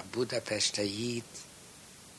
a Budapeste híd